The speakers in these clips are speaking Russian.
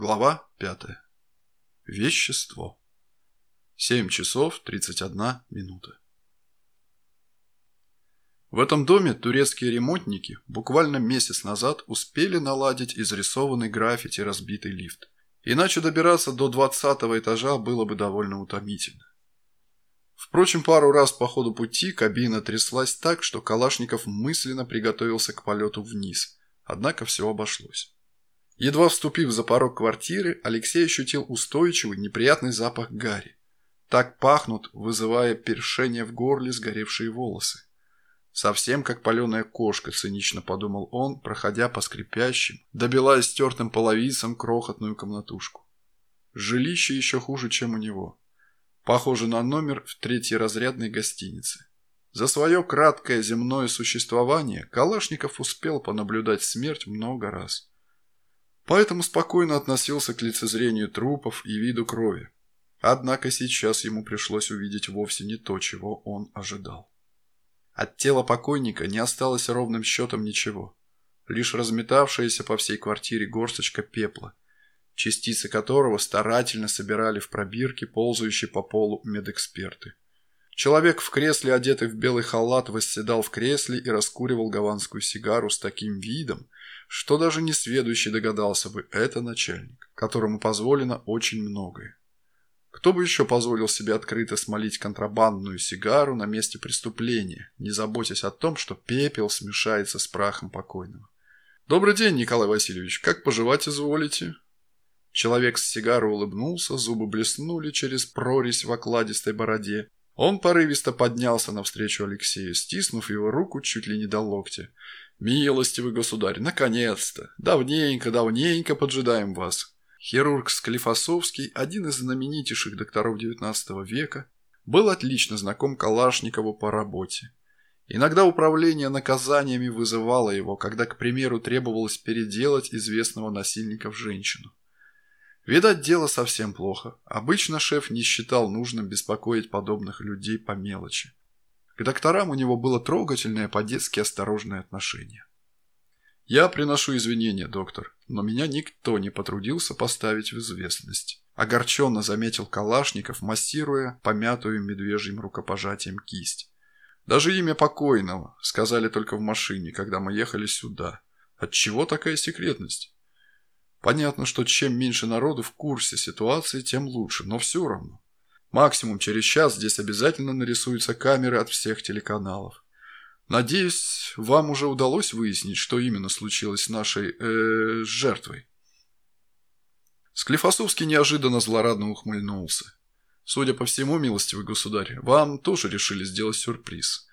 Глава 5. Вещество. 7 часов 31 минута. В этом доме турецкие ремонтники буквально месяц назад успели наладить изрисованный граффити разбитый лифт. Иначе добираться до 20 этажа было бы довольно утомительно. Впрочем, пару раз по ходу пути кабина тряслась так, что Калашников мысленно приготовился к полету вниз, однако все обошлось. Едва вступив за порог квартиры, Алексей ощутил устойчивый неприятный запах гари. Так пахнут, вызывая першение в горле сгоревшие волосы. Совсем как паленая кошка, цинично подумал он, проходя по скрипящим, добила стертым половицам крохотную комнатушку. Жилище еще хуже, чем у него. Похоже на номер в третьей разрядной гостинице. За свое краткое земное существование Калашников успел понаблюдать смерть много раз поэтому спокойно относился к лицезрению трупов и виду крови. Однако сейчас ему пришлось увидеть вовсе не то, чего он ожидал. От тела покойника не осталось ровным счетом ничего, лишь разметавшаяся по всей квартире горсточка пепла, частицы которого старательно собирали в пробирке ползающие по полу медэксперты. Человек в кресле, одетый в белый халат, восседал в кресле и раскуривал гаванскую сигару с таким видом, что даже несведущий догадался бы, это начальник, которому позволено очень многое. Кто бы еще позволил себе открыто смолить контрабандную сигару на месте преступления, не заботясь о том, что пепел смешается с прахом покойного? «Добрый день, Николай Васильевич, как поживать изволите?» Человек с сигарой улыбнулся, зубы блеснули через прорезь в окладистой бороде. Он порывисто поднялся навстречу Алексею, стиснув его руку чуть ли не до локтя. «Милостивый государь, наконец-то! Давненько, давненько поджидаем вас!» Хирург Склифосовский, один из знаменитейших докторов XIX века, был отлично знаком Калашникову по работе. Иногда управление наказаниями вызывало его, когда, к примеру, требовалось переделать известного насильника в женщину. Видать, дело совсем плохо. Обычно шеф не считал нужным беспокоить подобных людей по мелочи. К докторам у него было трогательное по-детски осторожное отношение. «Я приношу извинения, доктор, но меня никто не потрудился поставить в известность», огорченно заметил Калашников, массируя помятую медвежьим рукопожатием кисть. «Даже имя покойного сказали только в машине, когда мы ехали сюда. Отчего такая секретность?» Понятно, что чем меньше народу в курсе ситуации, тем лучше, но все равно. Максимум через час здесь обязательно нарисуются камеры от всех телеканалов. Надеюсь, вам уже удалось выяснить, что именно случилось с нашей э, жертвой. Склифосовский неожиданно злорадно ухмыльнулся. Судя по всему, милостивый государь, вам тоже решили сделать сюрприз.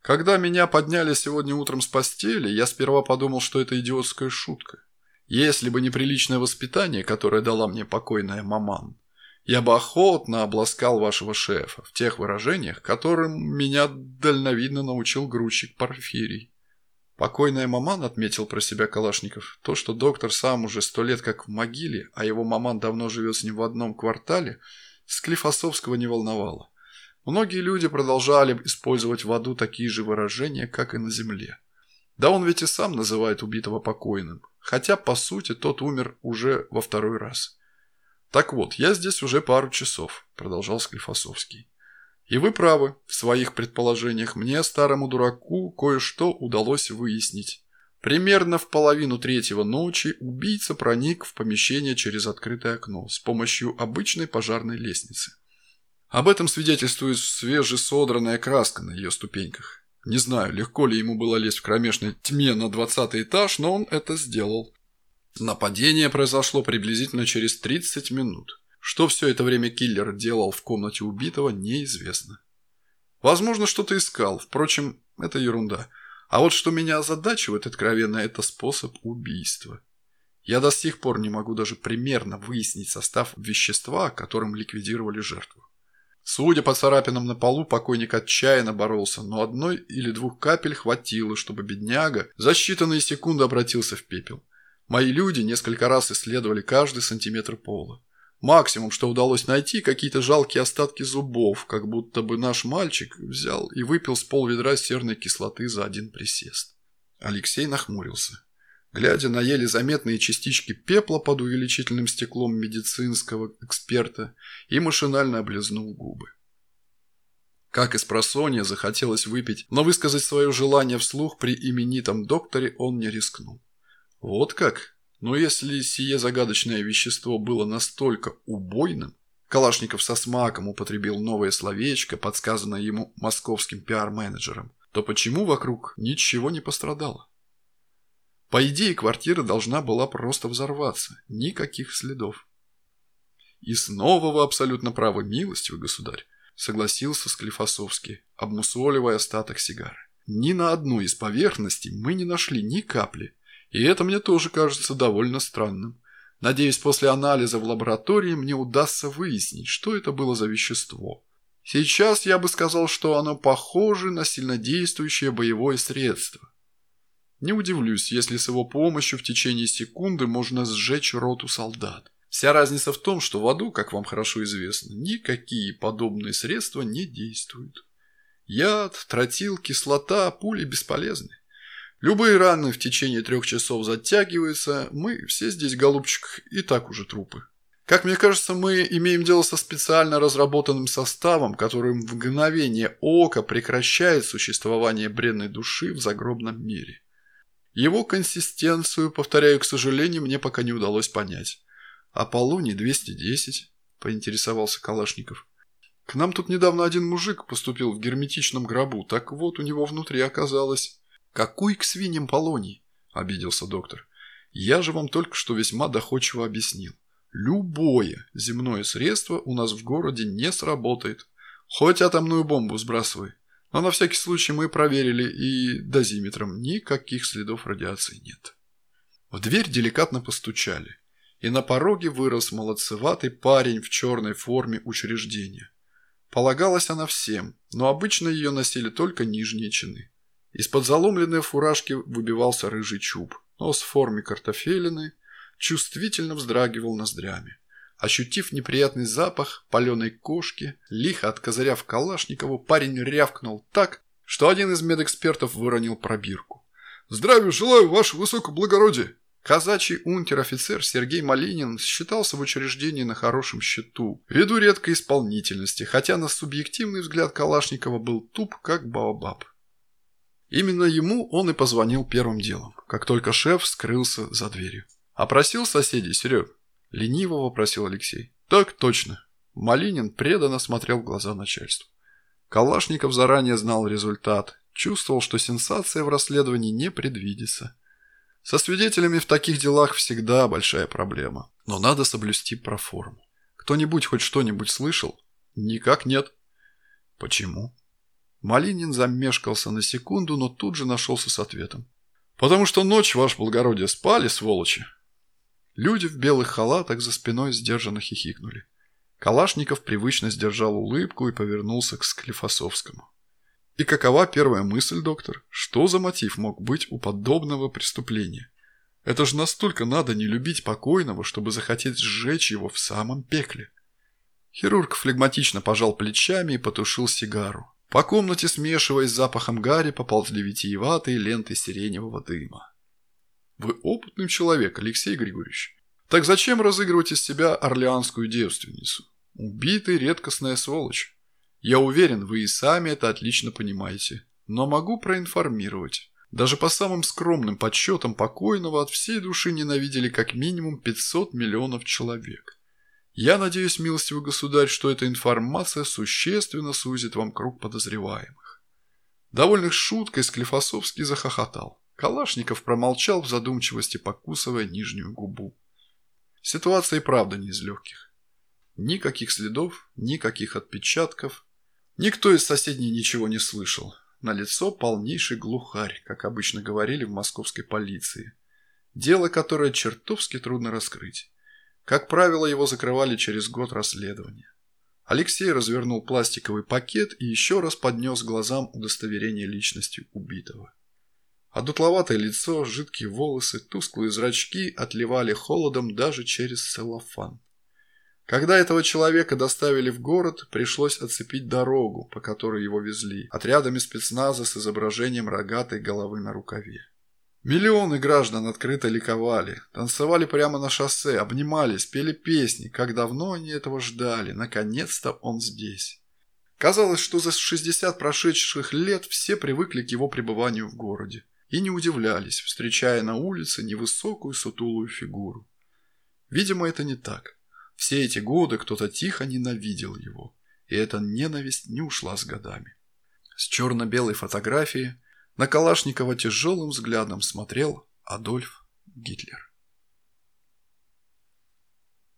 Когда меня подняли сегодня утром с постели, я сперва подумал, что это идиотская шутка. Если бы не приличное воспитание, которое дала мне покойная маман, я бы охотно обласкал вашего шефа в тех выражениях, которым меня дальновидно научил грузчик Порфирий. Покойная маман, отметил про себя Калашников, то, что доктор сам уже сто лет как в могиле, а его маман давно живет с ним в одном квартале, Склифосовского не волновало. Многие люди продолжали использовать в аду такие же выражения, как и на земле. Да он ведь и сам называет убитого покойным, хотя, по сути, тот умер уже во второй раз. «Так вот, я здесь уже пару часов», – продолжал Склифосовский. «И вы правы в своих предположениях. Мне, старому дураку, кое-что удалось выяснить. Примерно в половину третьего ночи убийца проник в помещение через открытое окно с помощью обычной пожарной лестницы. Об этом свидетельствует свежесодранная краска на ее ступеньках. Не знаю, легко ли ему было лезть в кромешной тьме на двадцатый этаж, но он это сделал. Нападение произошло приблизительно через 30 минут. Что все это время киллер делал в комнате убитого, неизвестно. Возможно, что-то искал, впрочем, это ерунда. А вот что меня озадачивает откровенно, это способ убийства. Я до сих пор не могу даже примерно выяснить состав вещества, которым ликвидировали жертву. Судя по царапинам на полу, покойник отчаянно боролся, но одной или двух капель хватило, чтобы бедняга за считанные секунды обратился в пепел. Мои люди несколько раз исследовали каждый сантиметр пола. Максимум, что удалось найти, какие-то жалкие остатки зубов, как будто бы наш мальчик взял и выпил с пол ведра серной кислоты за один присест. Алексей нахмурился. глядя на еле заметные частички пепла под увеличительным стеклом медицинского эксперта и машинально облизнул губы. Как из просонья захотелось выпить, но высказать свое желание вслух при именитом докторе он не рискнул. Вот как? Но если сие загадочное вещество было настолько убойным, Калашников со смаком употребил новое словечко, подсказанное ему московским пиар-менеджером, то почему вокруг ничего не пострадало? По идее, квартира должна была просто взорваться, никаких следов. И снова вы абсолютно правы, милостивый государь, согласился Склифосовский, обмусоливая остаток сигары. Ни на одной из поверхностей мы не нашли ни капли, и это мне тоже кажется довольно странным. Надеюсь, после анализа в лаборатории мне удастся выяснить, что это было за вещество. Сейчас я бы сказал, что оно похоже на сильнодействующее боевое средство. Не удивлюсь, если с его помощью в течение секунды можно сжечь роту солдат. Вся разница в том, что в аду, как вам хорошо известно, никакие подобные средства не действуют. Яд, тротил, кислота, пули бесполезны. Любые раны в течение трех часов затягиваются, мы все здесь, голубчик, и так уже трупы. Как мне кажется, мы имеем дело со специально разработанным составом, который в мгновение ока прекращает существование бренной души в загробном мире. Его консистенцию, повторяю, к сожалению, мне пока не удалось понять. «Аполлоний 210», – поинтересовался Калашников. «К нам тут недавно один мужик поступил в герметичном гробу, так вот у него внутри оказалось «Какой к свиньям полоний?» – обиделся доктор. «Я же вам только что весьма доходчиво объяснил. Любое земное средство у нас в городе не сработает. Хоть атомную бомбу сбрасывай. Но на всякий случай мы проверили, и дозиметром никаких следов радиации нет». В дверь деликатно постучали, и на пороге вырос молодцеватый парень в черной форме учреждения. Полагалась она всем, но обычно ее носили только нижние чины. Из-под заломленной фуражки выбивался рыжий чуб. Нос в форме картофелины чувствительно вздрагивал ноздрями. Ощутив неприятный запах паленой кошки, лихо откозыряв Калашникову, парень рявкнул так, что один из медэкспертов выронил пробирку. «Здравия желаю, ваше высокоблагородие!» Казачий унтер-офицер Сергей Малинин считался в учреждении на хорошем счету, ввиду редкой исполнительности, хотя на субъективный взгляд Калашникова был туп, как баобаб. Именно ему он и позвонил первым делом, как только шеф скрылся за дверью. «Опросил соседей, Серег?» – лениво вопросил Алексей. «Так точно». Малинин преданно смотрел в глаза начальству. Калашников заранее знал результат, чувствовал, что сенсация в расследовании не предвидится. Со свидетелями в таких делах всегда большая проблема, но надо соблюсти проформу. Кто-нибудь хоть что-нибудь слышал? Никак нет. Почему? Малинин замешкался на секунду, но тут же нашелся с ответом. «Потому что ночь, ваше благородие, спали, сволочи!» Люди в белых халатах за спиной сдержанно хихикнули. Калашников привычно сдержал улыбку и повернулся к Склифосовскому. «И какова первая мысль, доктор? Что за мотив мог быть у подобного преступления? Это же настолько надо не любить покойного, чтобы захотеть сжечь его в самом пекле». Хирург флегматично пожал плечами и потушил сигару. По комнате, смешиваясь с запахом гари, поползли витиеватые ленты сиреневого дыма. «Вы опытный человек, Алексей Григорьевич. Так зачем разыгрывать из себя орлеанскую девственницу? Убитый редкостная сволочь. Я уверен, вы и сами это отлично понимаете. Но могу проинформировать. Даже по самым скромным подсчетам покойного от всей души ненавидели как минимум 500 миллионов человек. Я надеюсь, милостивый государь, что эта информация существенно сузит вам круг подозреваемых. Довольно шуткой Склифосовский захохотал. Калашников промолчал в задумчивости, покусывая нижнюю губу. Ситуация и правда не из легких. Никаких следов, никаких отпечатков. Никто из соседей ничего не слышал. На лицо полнейший глухарь, как обычно говорили в московской полиции. Дело, которое чертовски трудно раскрыть. Как правило, его закрывали через год расследования. Алексей развернул пластиковый пакет и еще раз поднес глазам удостоверение личности убитого. А дутловатое лицо, жидкие волосы, тусклые зрачки отливали холодом даже через целлофан. Когда этого человека доставили в город, пришлось оцепить дорогу, по которой его везли, отрядами спецназа с изображением рогатой головы на рукаве. Миллионы граждан открыто ликовали, танцевали прямо на шоссе, обнимались, пели песни, как давно они этого ждали, наконец-то он здесь. Казалось, что за 60 прошедших лет все привыкли к его пребыванию в городе и не удивлялись, встречая на улице невысокую сутулую фигуру. Видимо, это не так. Все эти годы кто-то тихо ненавидел его, и эта ненависть не ушла с годами. С черно-белой фотографии на Калашникова тяжелым взглядом смотрел Адольф Гитлер.